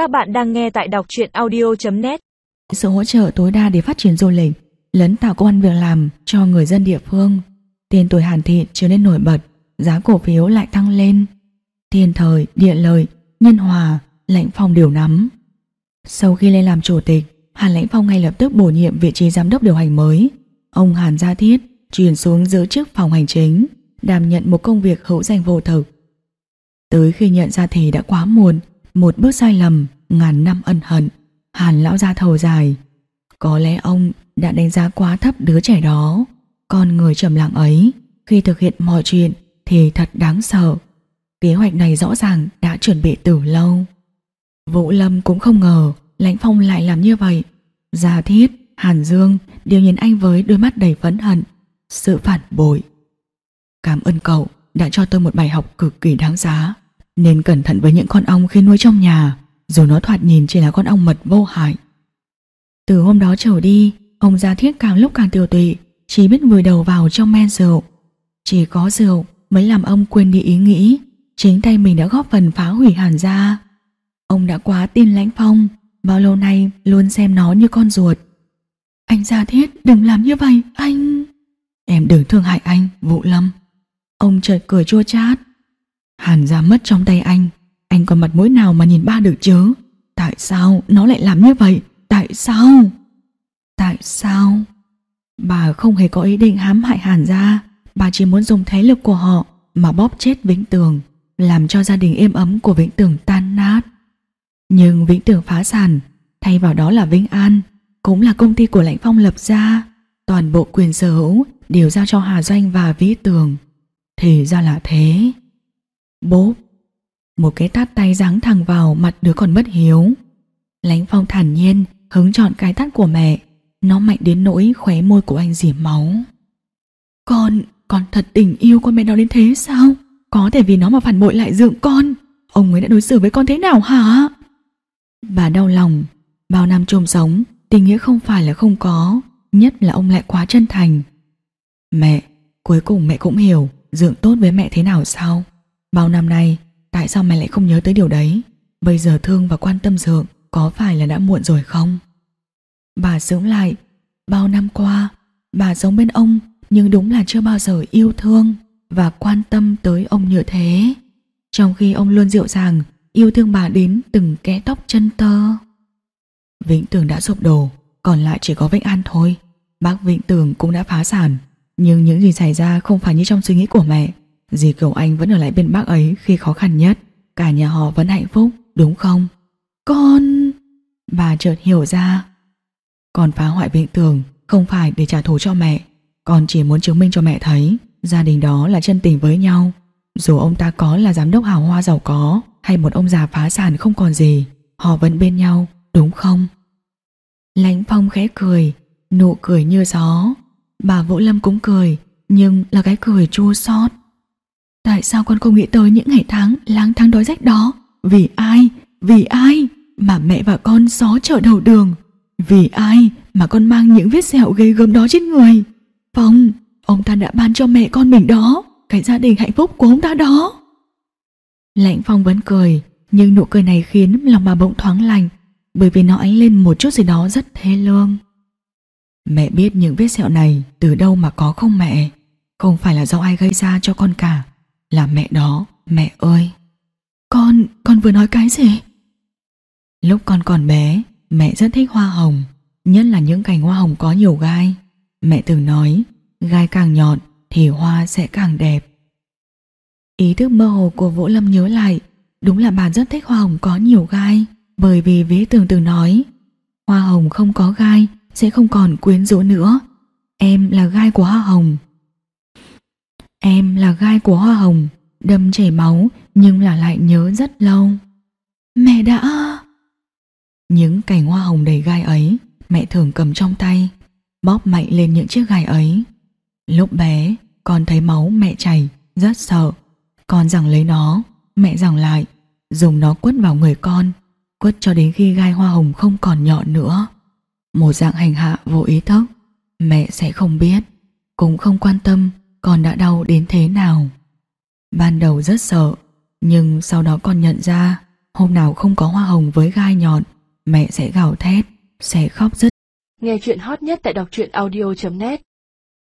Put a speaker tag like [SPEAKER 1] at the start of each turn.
[SPEAKER 1] Các bạn đang nghe tại đọc truyện audio.net
[SPEAKER 2] Sự hỗ trợ tối đa để phát triển du lịch, lấn tạo công an việc làm cho người dân địa phương. Tiền tuổi Hàn Thị trở nên nổi bật, giá cổ phiếu lại tăng lên. Thiên thời, địa lợi, nhân hòa, lãnh phong đều nắm. Sau khi lên làm chủ tịch, Hàn Lãnh Phong ngay lập tức bổ nhiệm vị trí giám đốc điều hành mới. Ông Hàn Gia Thiết chuyển xuống giữ chức phòng hành chính, đảm nhận một công việc hữu danh vô thực. Tới khi nhận ra thì đã quá muộn, một bước sai lầm, ngàn năm ân hận. Hàn lão ra thầu dài. Có lẽ ông đã đánh giá quá thấp đứa trẻ đó. Con người trầm lặng ấy, khi thực hiện mọi chuyện thì thật đáng sợ. Kế hoạch này rõ ràng đã chuẩn bị từ lâu. Vũ Lâm cũng không ngờ Lãnh Phong lại làm như vậy. Gia Thiết, Hàn Dương đều nhìn anh với đôi mắt đầy phẫn hận, sự phản bội. Cảm ơn cậu đã cho tôi một bài học cực kỳ đáng giá. Nên cẩn thận với những con ong khi nuôi trong nhà, dù nó thoạt nhìn chỉ là con ong mật vô hại. Từ hôm đó trở đi, ông Gia Thiết càng lúc càng tiêu tụy, chỉ biết vùi đầu vào trong men rượu. Chỉ có rượu mới làm ông quên đi ý nghĩ, chính tay mình đã góp phần phá hủy hàn gia. Ông đã quá tin lãnh phong, bao lâu nay luôn xem nó như con ruột. Anh Gia Thiết đừng làm như vậy, anh... Em đừng thương hại anh, Vũ Lâm. Ông chợt cười chua chát. Hàn ra mất trong tay anh, anh còn mặt mũi nào mà nhìn ba được chứ? Tại sao nó lại làm như vậy? Tại sao? Tại sao? Bà không hề có ý định hãm hại Hàn gia, bà chỉ muốn dùng thế lực của họ mà bóp chết Vĩnh Tường, làm cho gia đình êm ấm của Vĩnh Tường tan nát. Nhưng Vĩnh Tường phá sản, thay vào đó là Vĩnh An, cũng là công ty của Lãnh Phong lập ra, toàn bộ quyền sở hữu đều giao cho Hà Doanh và Vĩ Tường. Thì ra là thế. Bốp. Một cái tát tay giáng thẳng vào mặt đứa còn bất hiếu. Lánh phong thản nhiên Hứng chọn cái tát của mẹ. Nó mạnh đến nỗi khóe môi của anh dỉ máu. Con, con thật tình yêu con mẹ nó đến thế sao? Có thể vì nó mà phản bội lại dưỡng con. Ông ấy đã đối xử với con thế nào hả? Bà đau lòng. Bao năm trôm sống Tình nghĩa không phải là không có Nhất là ông lại quá chân thành. Mẹ, cuối cùng mẹ cũng hiểu Dưỡng tốt với mẹ thế nào sao? Bao năm nay, tại sao mày lại không nhớ tới điều đấy? Bây giờ thương và quan tâm Dượng có phải là đã muộn rồi không? Bà sướng lại, bao năm qua, bà sống bên ông nhưng đúng là chưa bao giờ yêu thương và quan tâm tới ông như thế. Trong khi ông luôn dịu dàng, yêu thương bà đến từng kẽ tóc chân tơ. Vĩnh Tường đã sụp đổ, còn lại chỉ có Vĩnh An thôi. Bác Vĩnh Tường cũng đã phá sản, nhưng những gì xảy ra không phải như trong suy nghĩ của mẹ. Dì Kiều Anh vẫn ở lại bên bác ấy khi khó khăn nhất. Cả nhà họ vẫn hạnh phúc, đúng không? Con Bà chợt hiểu ra. Con phá hoại viện tường, Không phải để trả thù cho mẹ. Con chỉ muốn chứng minh cho mẹ thấy, Gia đình đó là chân tình với nhau. Dù ông ta có là giám đốc hào hoa giàu có, Hay một ông già phá sản không còn gì, Họ vẫn bên nhau, đúng không? Lánh phong khẽ cười, Nụ cười như gió. Bà Vũ Lâm cũng cười, Nhưng là cái cười chua xót. Tại sao con không nghĩ tới những ngày tháng lang thang đói rách đó? Vì ai? Vì ai? Mà mẹ và con xó chở đầu đường. Vì ai mà con mang những vết sẹo ghê gớm đó trên người? Phong, ông ta đã ban cho mẹ con mình đó, cái gia đình hạnh phúc của ông ta đó. Lạnh Phong vẫn cười, nhưng nụ cười này khiến lòng bà bỗng thoáng lành, bởi vì nó ánh lên một chút gì đó rất thê lương. Mẹ biết những vết sẹo này từ đâu mà có không mẹ? Không phải là do ai gây ra cho con cả là mẹ đó, mẹ ơi. Con, con vừa nói cái gì? Lúc con còn bé, mẹ rất thích hoa hồng, nhất là những cành hoa hồng có nhiều gai. Mẹ từng nói, gai càng nhọn thì hoa sẽ càng đẹp. Ý thức mơ hồ của Vũ Lâm nhớ lại, đúng là bà rất thích hoa hồng có nhiều gai, bởi vì vế tường từng nói, hoa hồng không có gai sẽ không còn quyến rũ nữa. Em là gai của hoa hồng, Em là gai của hoa hồng, đâm chảy máu nhưng là lại nhớ rất lâu. Mẹ đã... Những cành hoa hồng đầy gai ấy, mẹ thường cầm trong tay, bóp mạnh lên những chiếc gai ấy. Lúc bé, con thấy máu mẹ chảy, rất sợ. Con rằng lấy nó, mẹ rằng lại, dùng nó quất vào người con, quất cho đến khi gai hoa hồng không còn nhọn nữa. Một dạng hành hạ vô ý thức, mẹ sẽ không biết, cũng không quan tâm con đã đau đến thế nào. Ban đầu rất sợ, nhưng sau đó con nhận ra hôm nào không có hoa hồng với gai nhọn, mẹ sẽ gào thét, sẽ khóc rất.
[SPEAKER 1] Nghe chuyện hot nhất tại đọc truyện audio.net